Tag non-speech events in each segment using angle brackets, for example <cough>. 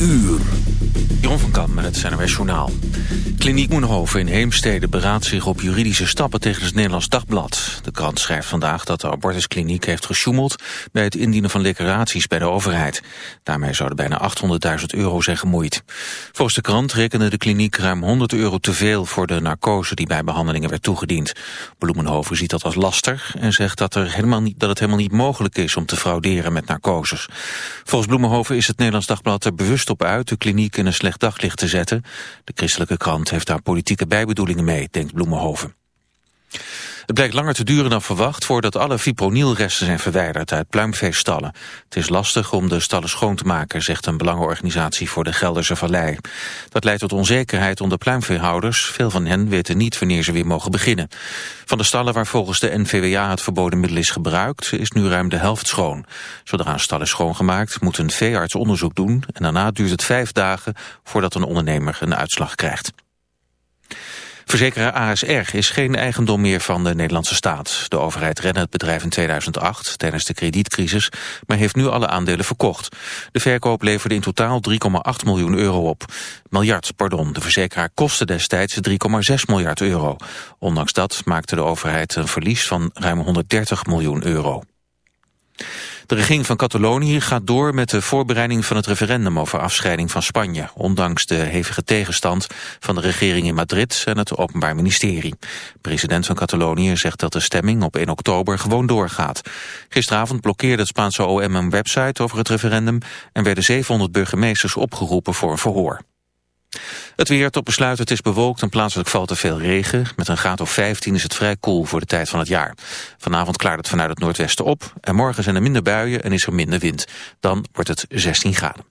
uur. Jeroen van Kam met het NRS Journaal. Kliniek Moenhoven in Heemstede beraadt zich op juridische stappen tegen het Nederlands Dagblad. De krant schrijft vandaag dat de abortuskliniek heeft gesjoemeld bij het indienen van declaraties bij de overheid. Daarmee zouden bijna 800.000 euro zijn gemoeid. Volgens de krant rekende de kliniek ruim 100 euro te veel voor de narcose die bij behandelingen werd toegediend. Bloemenhoven ziet dat als laster en zegt dat, er helemaal niet, dat het helemaal niet mogelijk is om te frauderen met narcoses. Volgens Bloemenhoven is het Nederlands Dagblad er bewust op uit de kliniek in een slecht daglicht te zetten. De christelijke krant heeft daar politieke bijbedoelingen mee, denkt Bloemenhoven. Het blijkt langer te duren dan verwacht voordat alle fipronilresten zijn verwijderd uit pluimveestallen. Het is lastig om de stallen schoon te maken, zegt een belangenorganisatie voor de Gelderse Vallei. Dat leidt tot onzekerheid onder pluimveehouders. Veel van hen weten niet wanneer ze weer mogen beginnen. Van de stallen waar volgens de NVWA het verboden middel is gebruikt, is nu ruim de helft schoon. Zodra een stal is schoongemaakt, moet een veearts onderzoek doen en daarna duurt het vijf dagen voordat een ondernemer een uitslag krijgt. Verzekeraar ASR is geen eigendom meer van de Nederlandse staat. De overheid redde het bedrijf in 2008 tijdens de kredietcrisis, maar heeft nu alle aandelen verkocht. De verkoop leverde in totaal 3,8 miljoen euro op. Miljard, pardon. De verzekeraar kostte destijds 3,6 miljard euro. Ondanks dat maakte de overheid een verlies van ruim 130 miljoen euro. De regering van Catalonië gaat door met de voorbereiding van het referendum over afscheiding van Spanje, ondanks de hevige tegenstand van de regering in Madrid en het Openbaar Ministerie. President van Catalonië zegt dat de stemming op 1 oktober gewoon doorgaat. Gisteravond blokkeerde het Spaanse OM een website over het referendum en werden 700 burgemeesters opgeroepen voor een verhoor. Het weer tot besluit, het is bewolkt en plaatselijk valt er veel regen. Met een graad of 15 is het vrij koel voor de tijd van het jaar. Vanavond klaart het vanuit het noordwesten op. En morgen zijn er minder buien en is er minder wind. Dan wordt het 16 graden.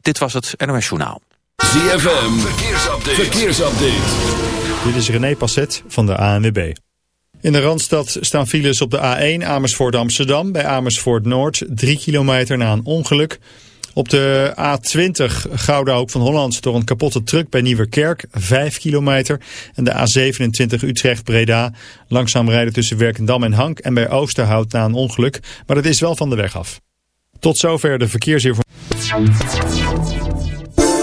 Dit was het NOS Journaal. ZFM, verkeersupdate. verkeersupdate. Dit is René Passet van de ANWB. In de Randstad staan files op de A1 Amersfoort Amsterdam. Bij Amersfoort Noord 3 kilometer na een ongeluk... Op de A20 Gouda Hoek van Holland door een kapotte truck bij Nieuwerkerk, 5 kilometer. En de A27 Utrecht-Breda langzaam rijden tussen Werkendam en Hank en bij Oosterhout na een ongeluk. Maar dat is wel van de weg af. Tot zover de verkeersinformatie.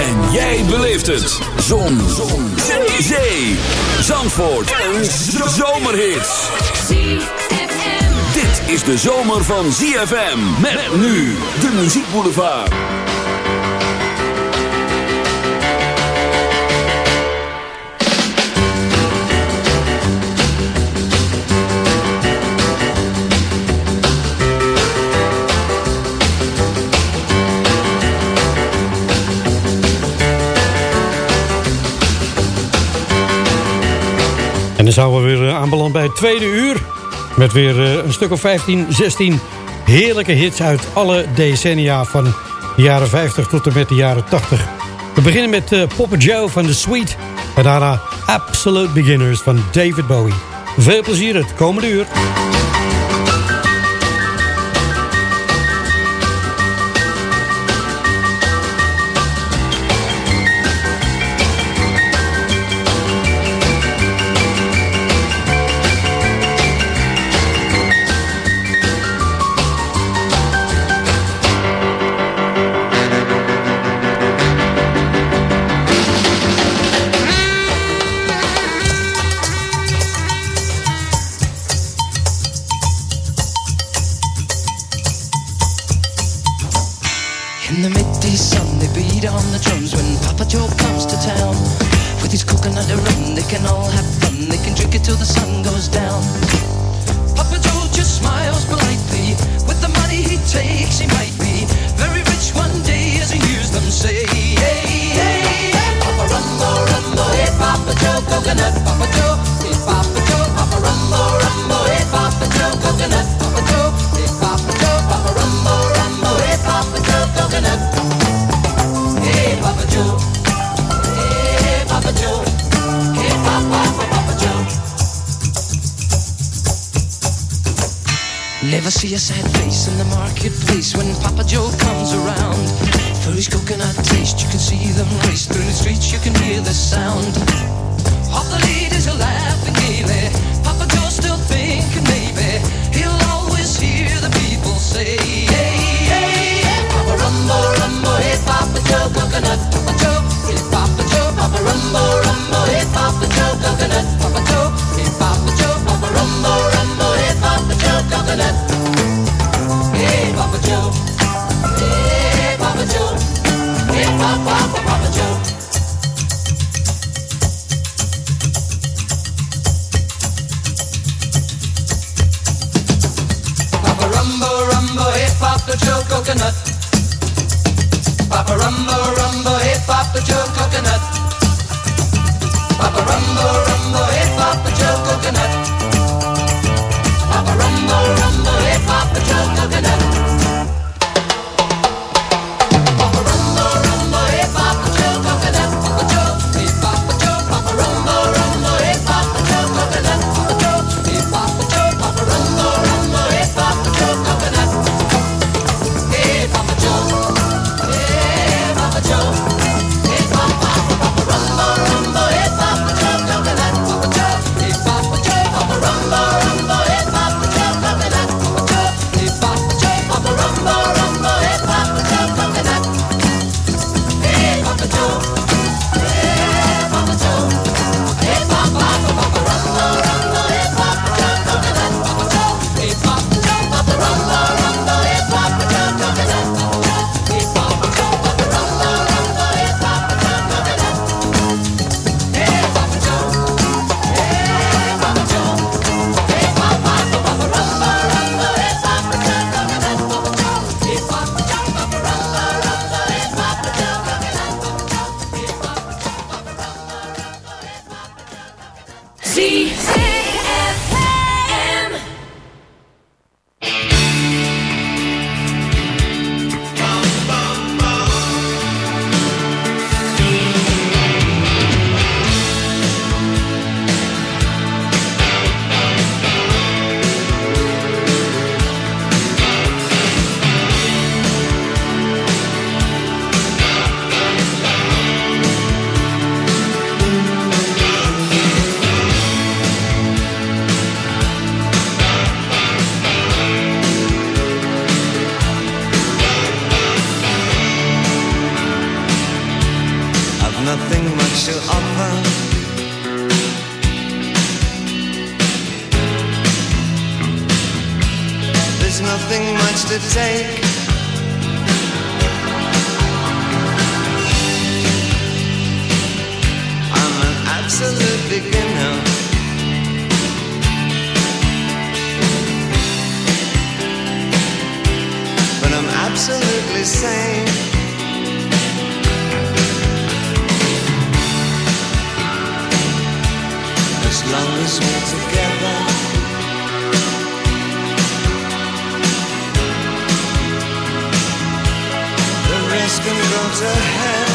En jij beleeft het. Zon. Zon. Zandvoort. Een zomerhit. Dit is de zomer van ZFM. Met nu de muziekboulevard. Dan zijn we weer aanbeland bij het tweede uur. Met weer een stuk of 15, 16 heerlijke hits uit alle decennia van de jaren 50 tot en met de jaren 80. We beginnen met uh, Joe van The Sweet. En daarna Absolute Beginners van David Bowie. Veel plezier het komende uur. to offer. There's nothing much to take. I'm an absolute beginner. But I'm absolutely sane. ahead.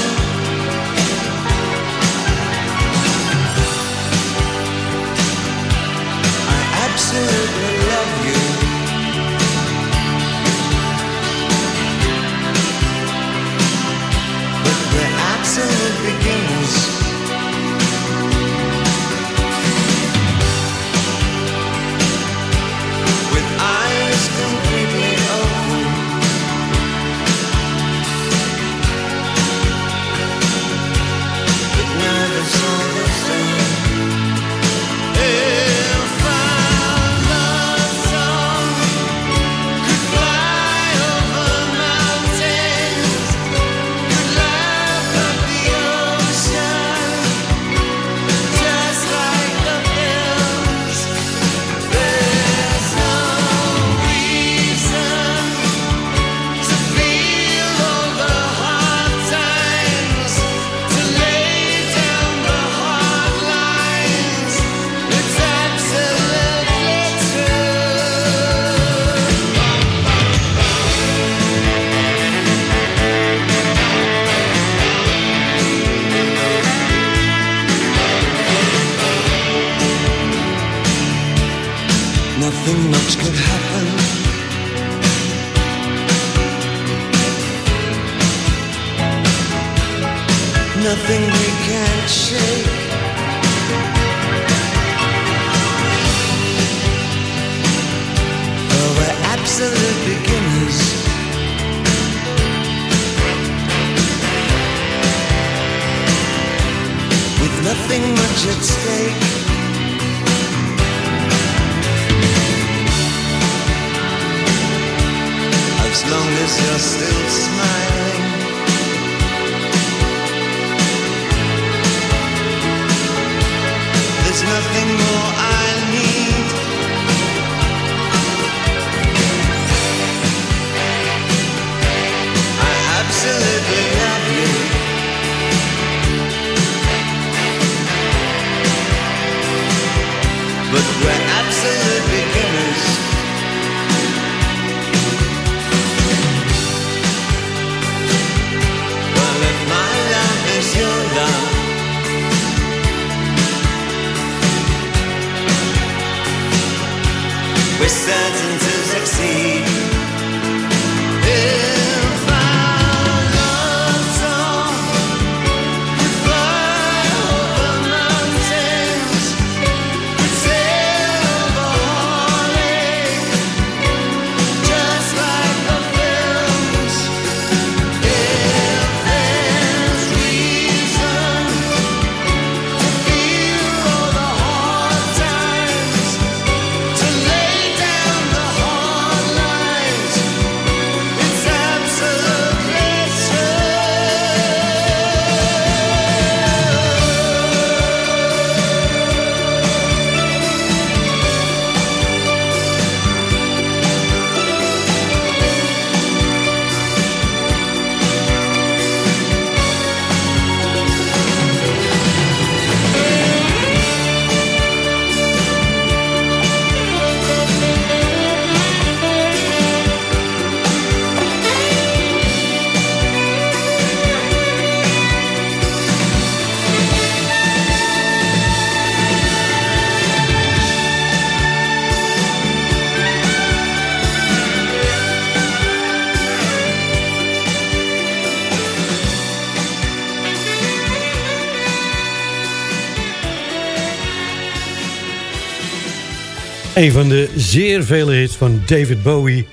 Een van de zeer vele hits van David Bowie.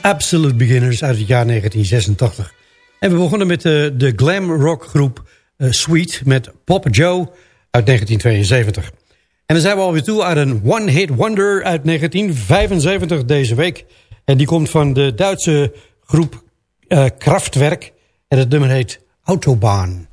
Absolute Beginners uit het jaar 1986. En we begonnen met de, de glam rock groep uh, Sweet met Pop Joe uit 1972. En dan zijn we alweer toe aan een One Hit Wonder uit 1975 deze week. En die komt van de Duitse groep uh, Kraftwerk. En het nummer heet Autobahn.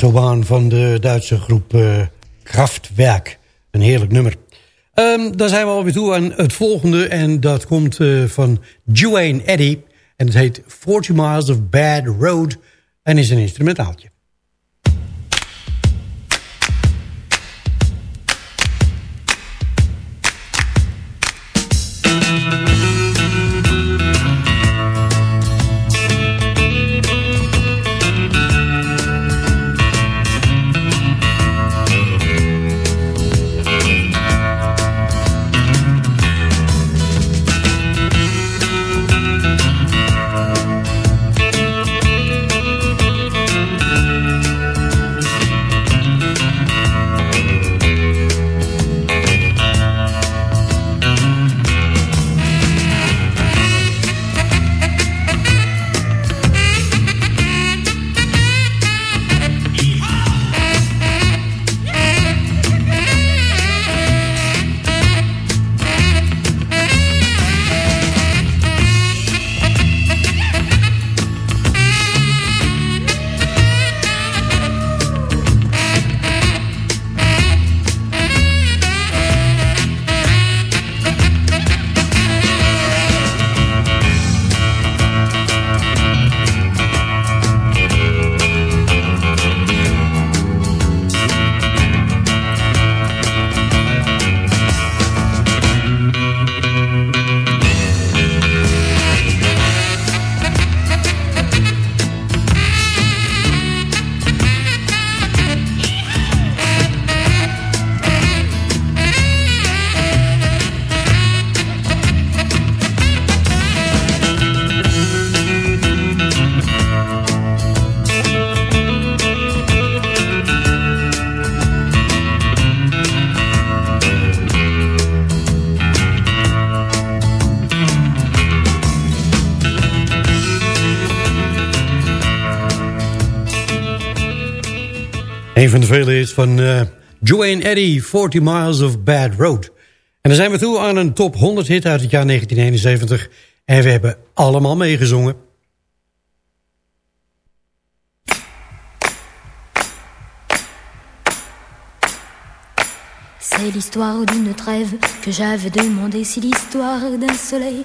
Autobahn van de Duitse groep uh, Kraftwerk. Een heerlijk nummer. Um, dan zijn we alweer toe aan het volgende. En dat komt uh, van Duane Eddy. En het heet 40 Miles of Bad Road. En is een instrumentaaltje. 'Vele is van uh, Joanne Eddy, 40 Miles of Bad Road. En dan zijn we toe aan een top 100 hit uit het jaar 1971. En we hebben allemaal meegezongen. C'est l'histoire d'une trêve que j'avais demandé, c'est l'histoire d'un soleil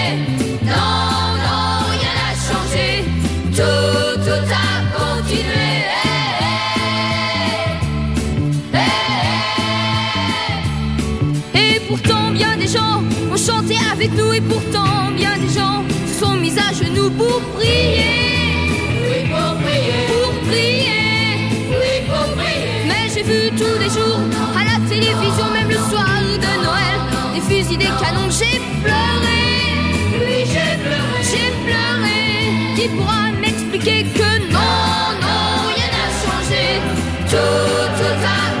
Et pourtant, bien des gens se sont mis à genoux pour prier. Oui, pour prier. Pour prier. Oui, pour prier. Mais j'ai vu tous les jours à la télévision, même le soir de Noël, des fusils, des canons, j'ai pleuré. qui pourra m'expliquer que non, non, rien n'a changé. Tout, tout a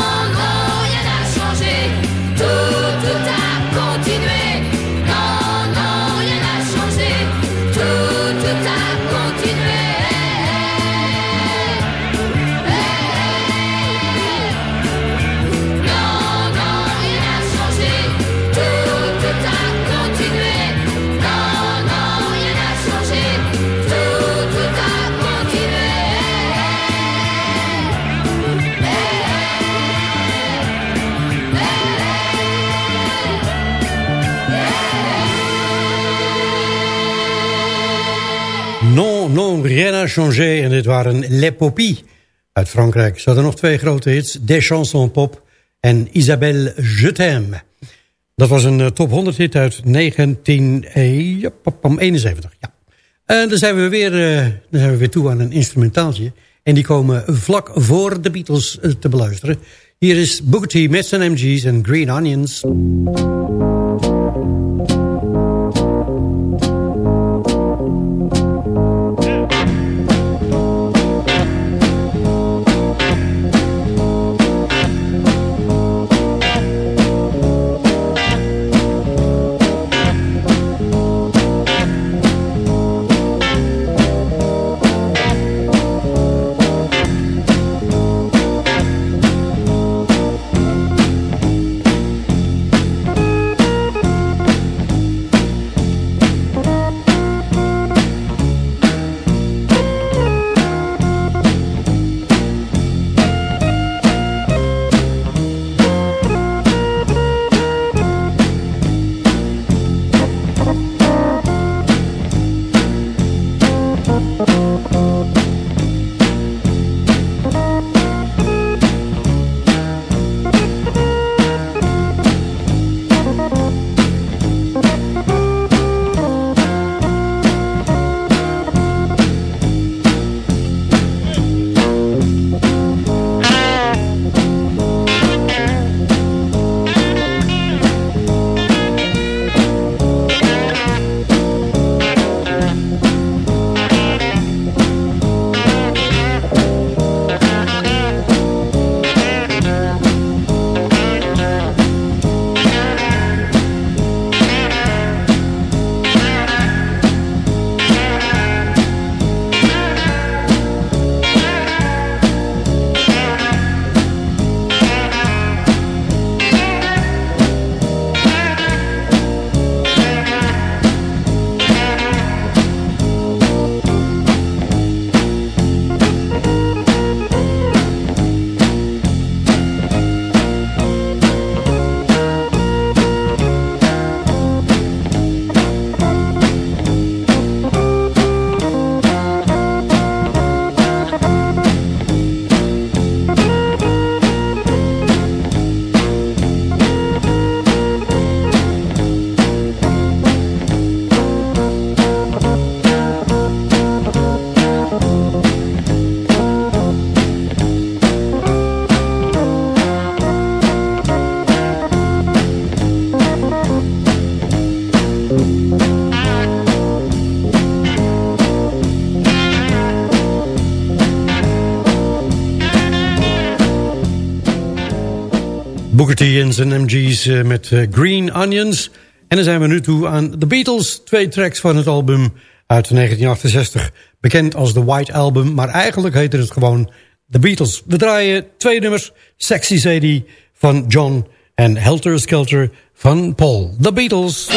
Rien n'a changé en dit waren Les Poppies uit Frankrijk. Ze hadden nog twee grote hits, Des chansons pop en Isabelle Je t'aime. Dat was een eh, top 100 hit uit 1971. Ja. En dan zijn, we weer, dan zijn we weer toe aan een instrumentaaltje. En die komen vlak voor de Beatles te beluisteren. Hier is Booker T met zijn MG's en Green Onions. T en MG's eh, met eh, Green Onions. En dan zijn we nu toe aan The Beatles. Twee tracks van het album uit 1968. Bekend als The White Album, maar eigenlijk heette het gewoon The Beatles. We draaien twee nummers. Sexy Sadie van John en Helter Skelter van Paul. The Beatles.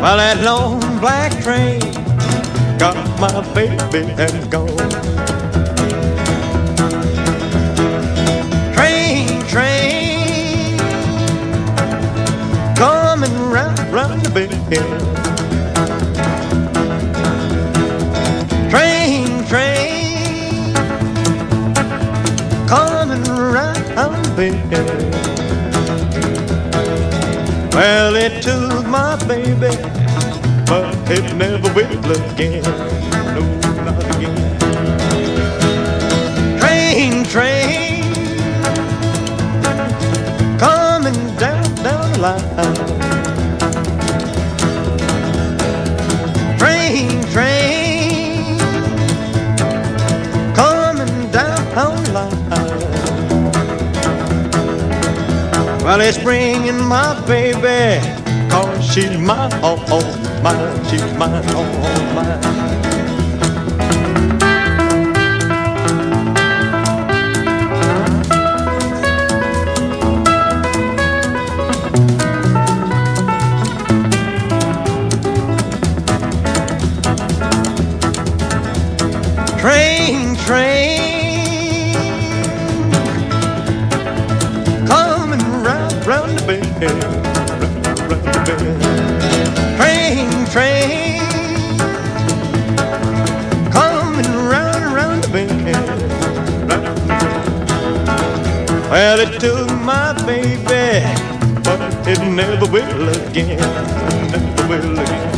Well, that long black train got my baby and gone. Train, train, coming round, round the bend. Train, train, coming round the bend. Well, it took my baby, but it never will again. No, not again. Train, train, coming down, down the line. Train, train, Well, it's bringing my baby, cause she's my, oh, oh, my, she's my, oh, oh, my. Never will again, never will again.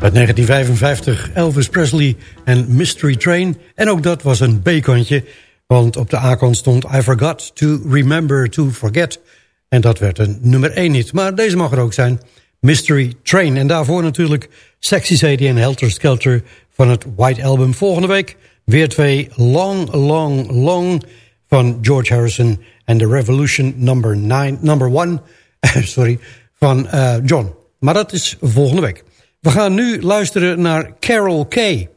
Uit 1955 Elvis Presley en Mystery Train. En ook dat was een B-kantje. Want op de A-kant stond I Forgot to Remember to Forget. En dat werd een nummer 1 niet. Maar deze mag er ook zijn. Mystery Train. En daarvoor natuurlijk Sexy Sadie en Helter Skelter van het White Album. Volgende week weer twee Long, Long, Long van George Harrison. En The Revolution number 9, number 1 <laughs> sorry, van uh, John. Maar dat is volgende week. We gaan nu luisteren naar Carol Kay.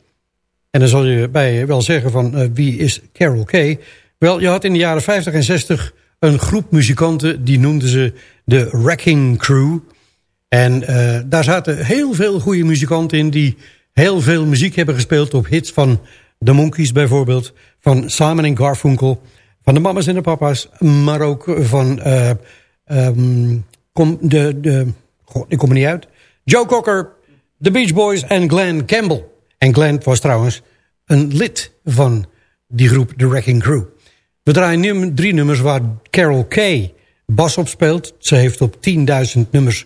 En dan zal je bij wel zeggen van uh, wie is Carol Kay? Wel, je had in de jaren 50 en 60 een groep muzikanten... die noemden ze de Wrecking Crew. En uh, daar zaten heel veel goede muzikanten in... die heel veel muziek hebben gespeeld op hits van The Monkees bijvoorbeeld... van Simon Garfunkel, van de Mamas en de Papa's... maar ook van uh, um, kom, de, de... Goh, ik kom er niet uit... Joe Cocker, The Beach Boys en Glenn Campbell. En Glenn was trouwens een lid van die groep The Wrecking Crew. We draaien nu drie nummers waar Carol Kay bas op speelt. Ze heeft op 10.000 nummers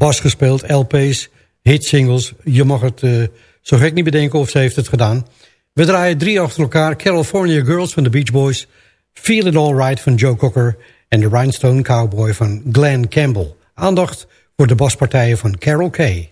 bas gespeeld, LP's, hitsingles. Je mag het uh, zo gek niet bedenken of ze heeft het gedaan. We draaien drie achter elkaar. California Girls van The Beach Boys. Feel It All Right van Joe Cocker. En The Rhinestone Cowboy van Glenn Campbell. Aandacht voor de baspartijen van Carol Kay.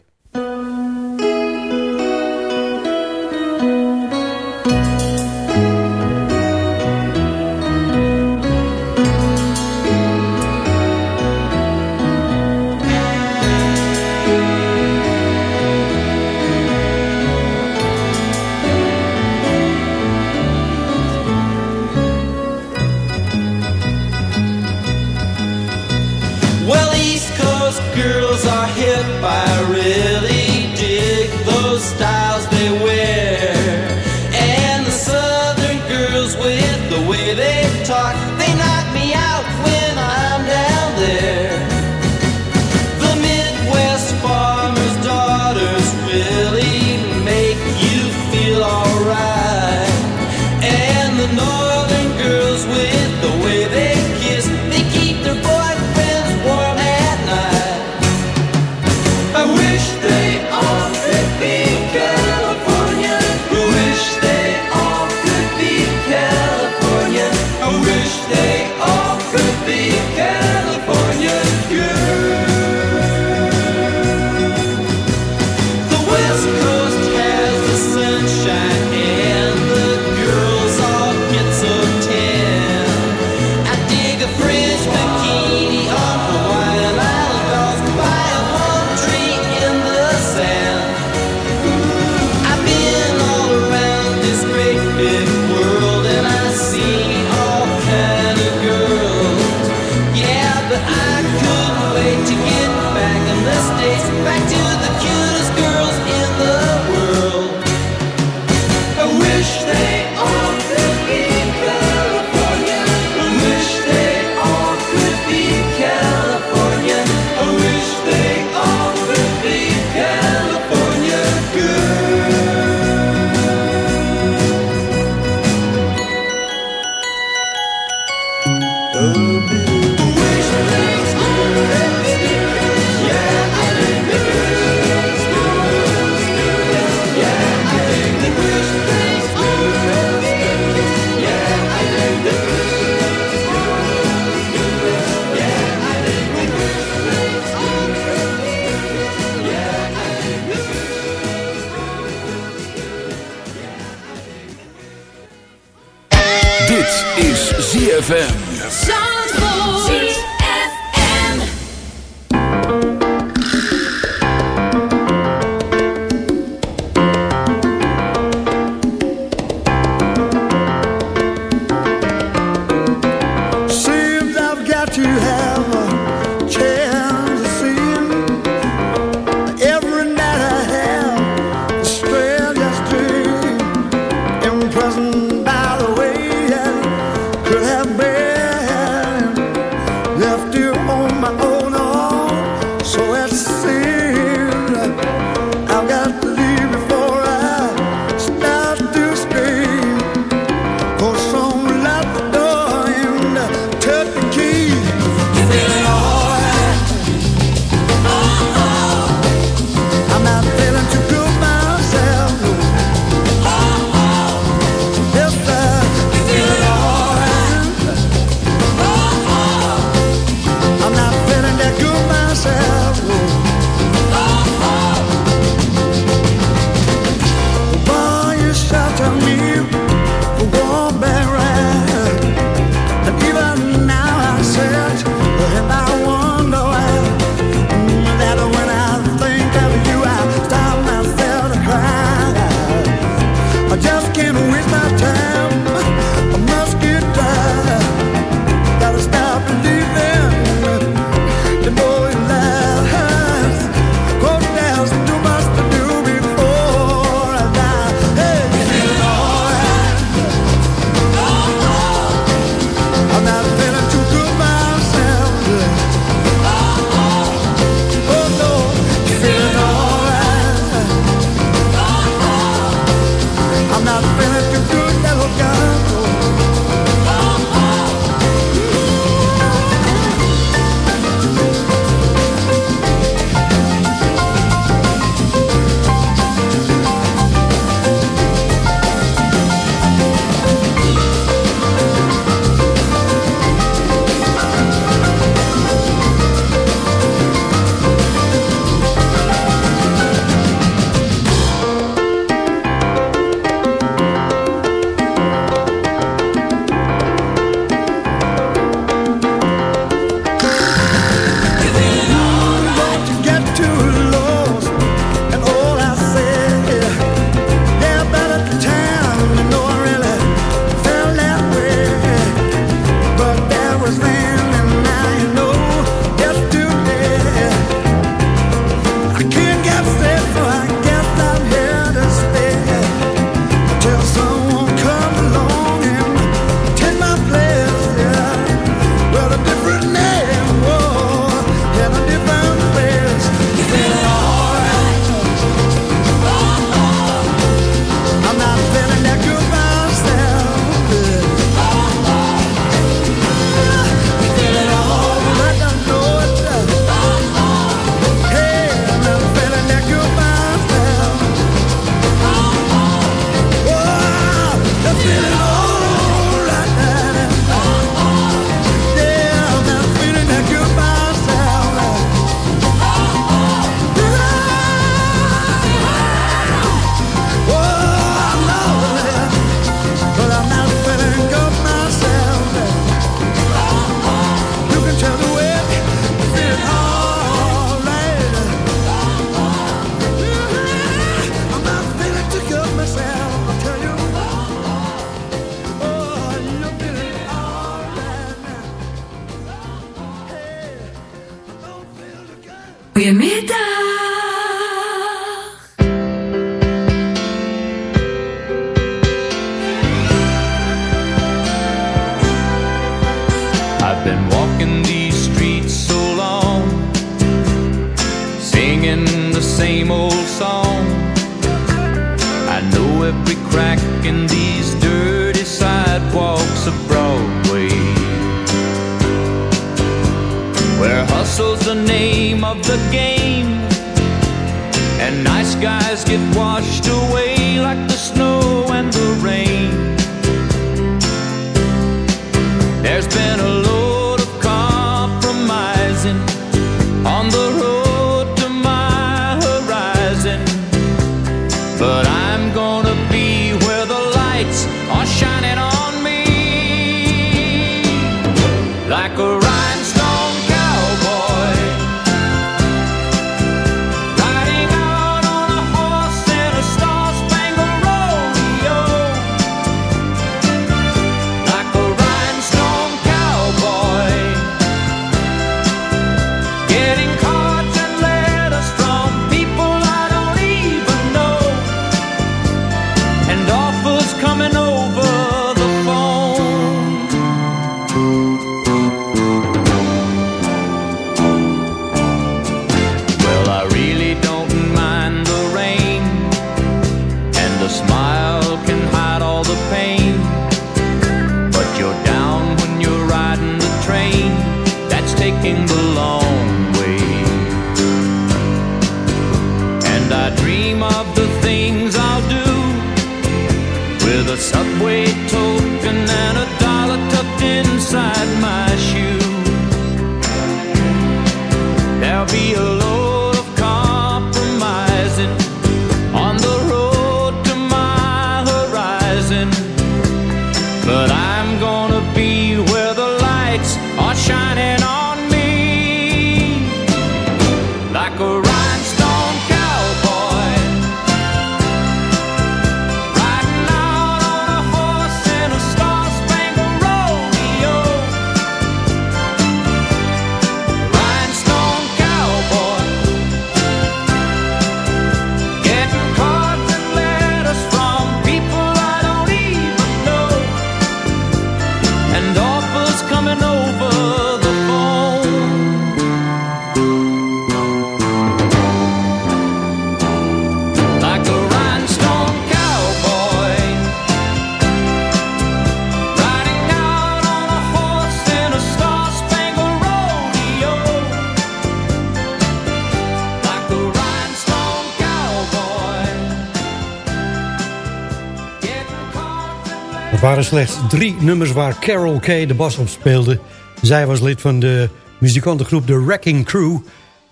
Het waren slechts drie nummers waar Carol Kay de bas op speelde. Zij was lid van de muzikantengroep The Wrecking Crew.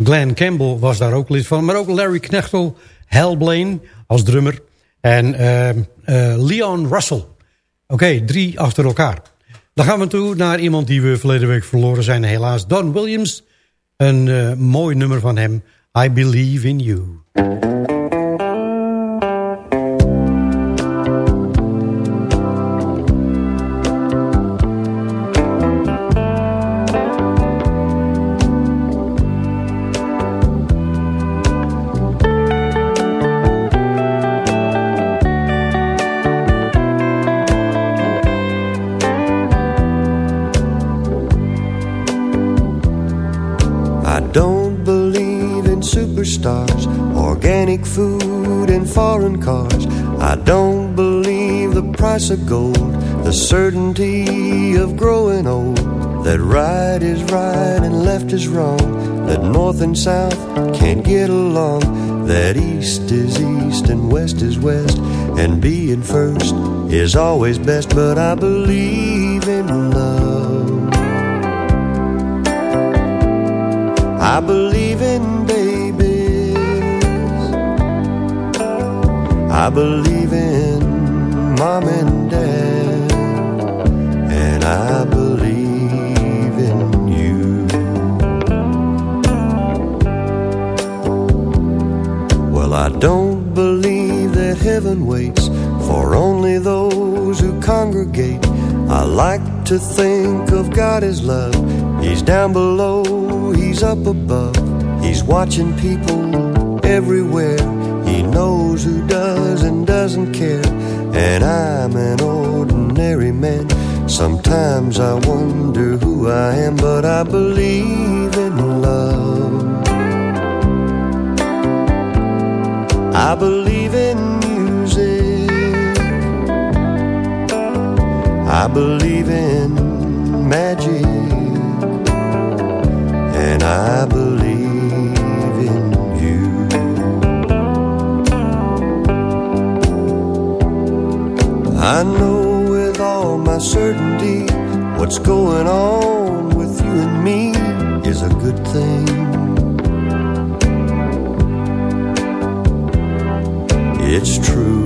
Glenn Campbell was daar ook lid van. Maar ook Larry Knechtel, Hal Blaine als drummer. En eh, eh, Leon Russell. Oké, drie achter elkaar. Dan gaan we toe naar iemand die we verleden week verloren zijn. Helaas, Don Williams. Een eh, mooi nummer van hem. I Believe in You. Price of gold, the certainty of growing old. That right is right and left is wrong. That north and south can't get along. That east is east and west is west. And being first is always best. But I believe in love. I believe in babies. I believe in mom and heaven waits for only those who congregate. I like to think of God as love. He's down below, he's up above. He's watching people everywhere. He knows who does and doesn't care. And I'm an ordinary man. Sometimes I wonder who I am, but I believe in love. I believe I believe in magic. And I believe in you. I know with all my certainty what's going on with you and me is a good thing. It's true.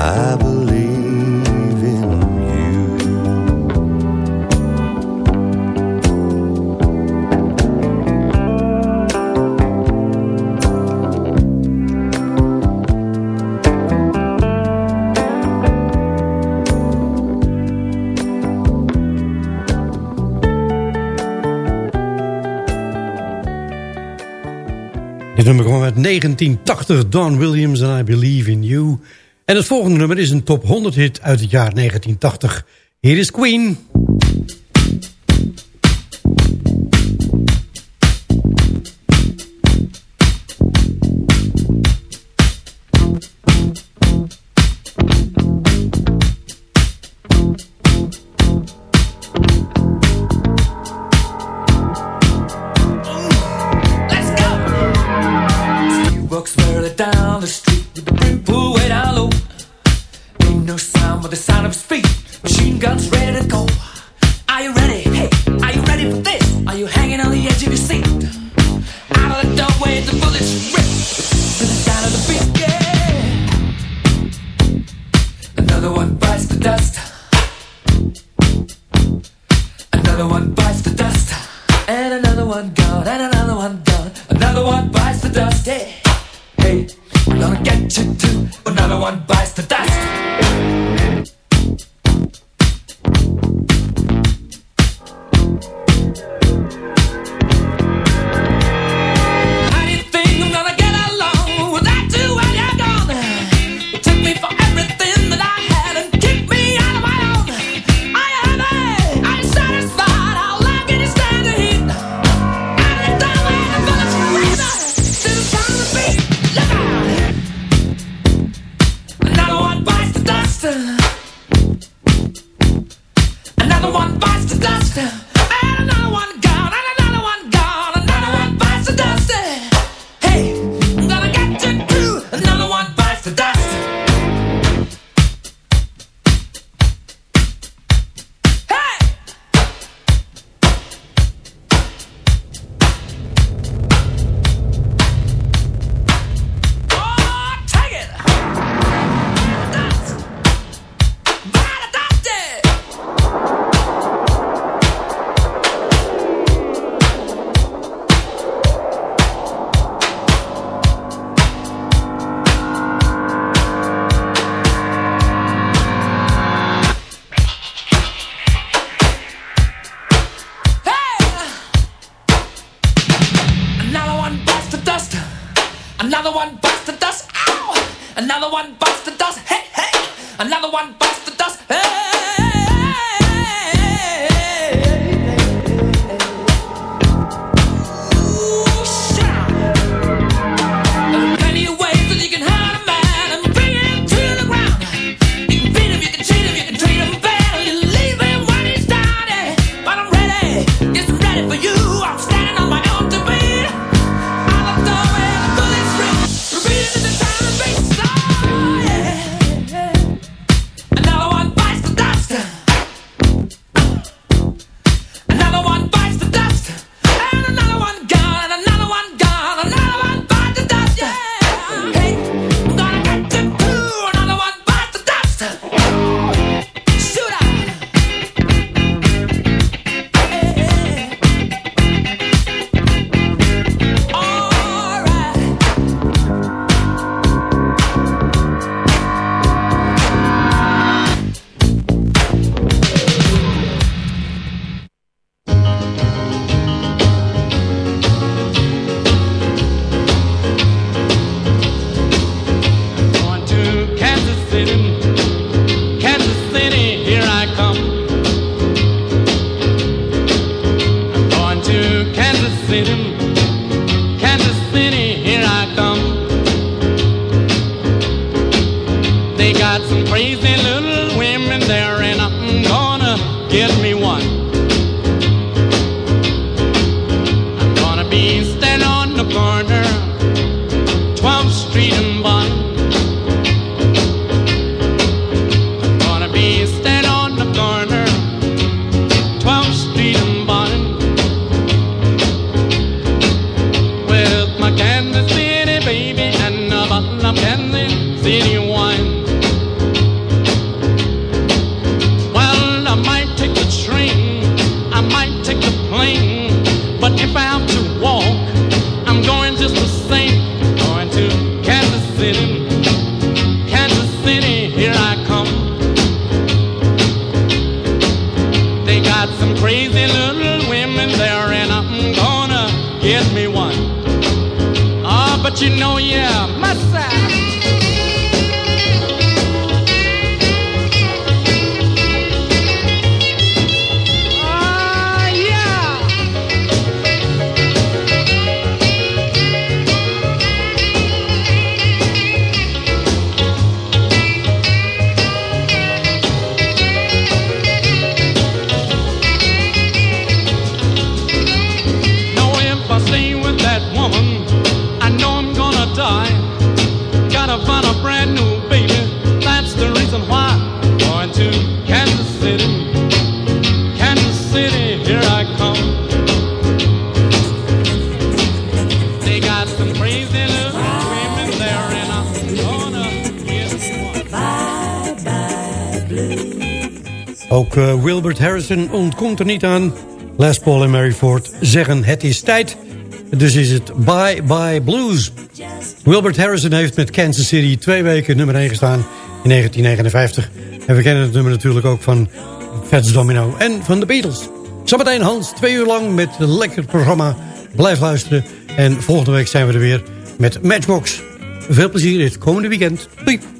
I believe in. Dit nummer kwam uit 1980, Don Williams and I Believe in You. En het volgende nummer is een top 100 hit uit het jaar 1980. Hier is Queen. One bites the dust. Harrison ontkomt er niet aan. Les Paul en Mary Ford zeggen het is tijd. Dus is het Bye Bye Blues. Wilbert Harrison heeft met Kansas City twee weken nummer 1 gestaan in 1959. En we kennen het nummer natuurlijk ook van Fats Domino en van de Beatles. Zometeen Hans, twee uur lang met een lekker programma. Blijf luisteren. En volgende week zijn we er weer met Matchbox. Veel plezier het komende weekend. Doei!